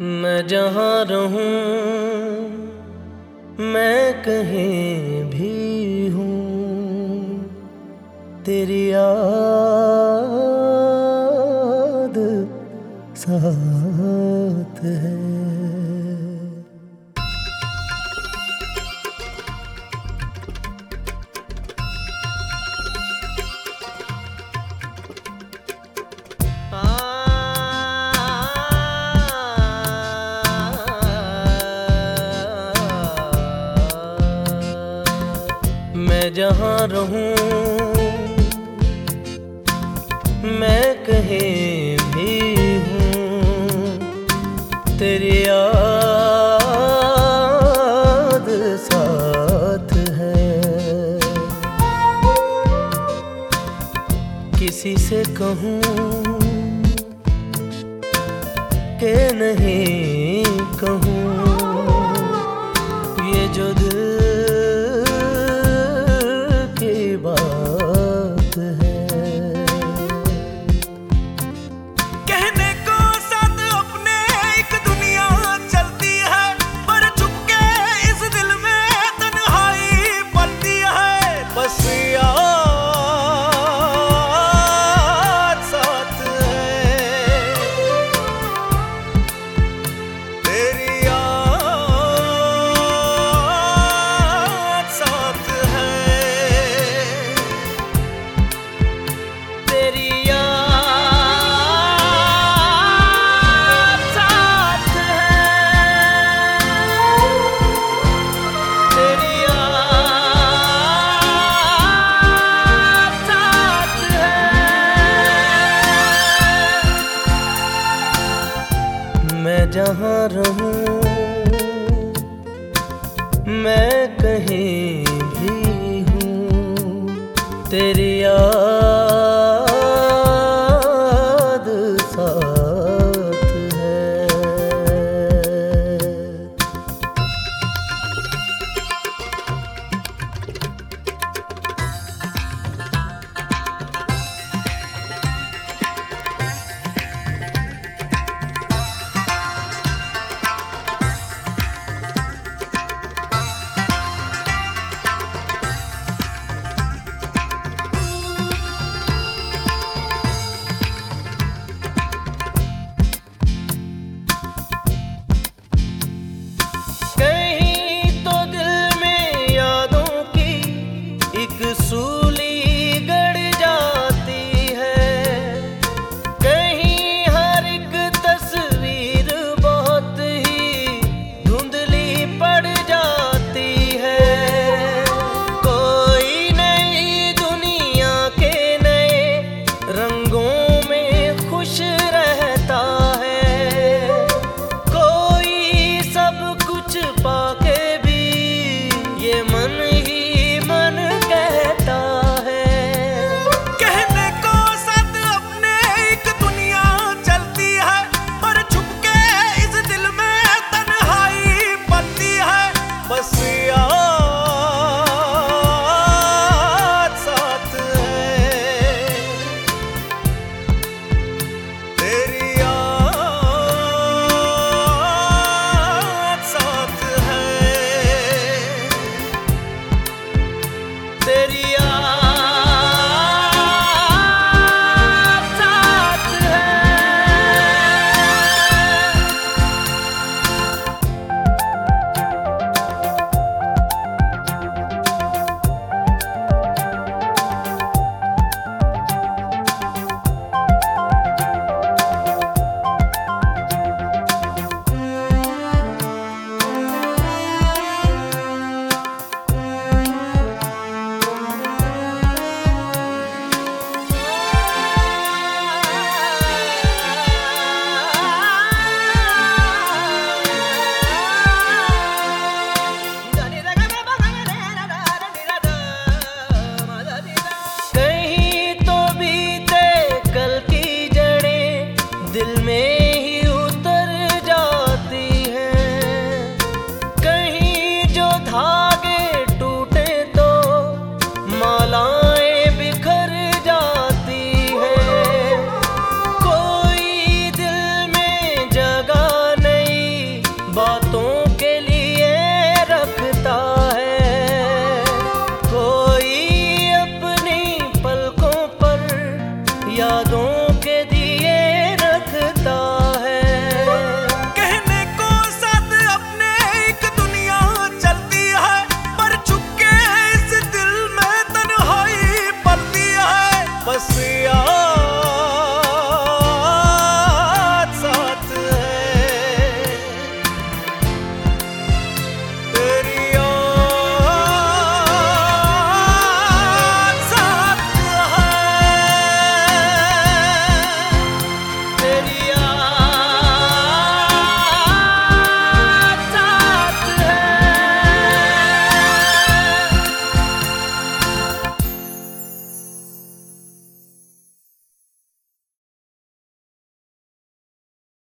मैं जहाँ रहूँ मैं कहीं भी हूँ। तेरी याद साथ है। मैं जहाँ रहूँ, मैं कहीं भी हूँ, तेरी याद साथ है। किसी से कहूँ के नहीं कहूँ, ये जो मैं जहाँ रहूँ मैं कहीं भी हूँ। तेरी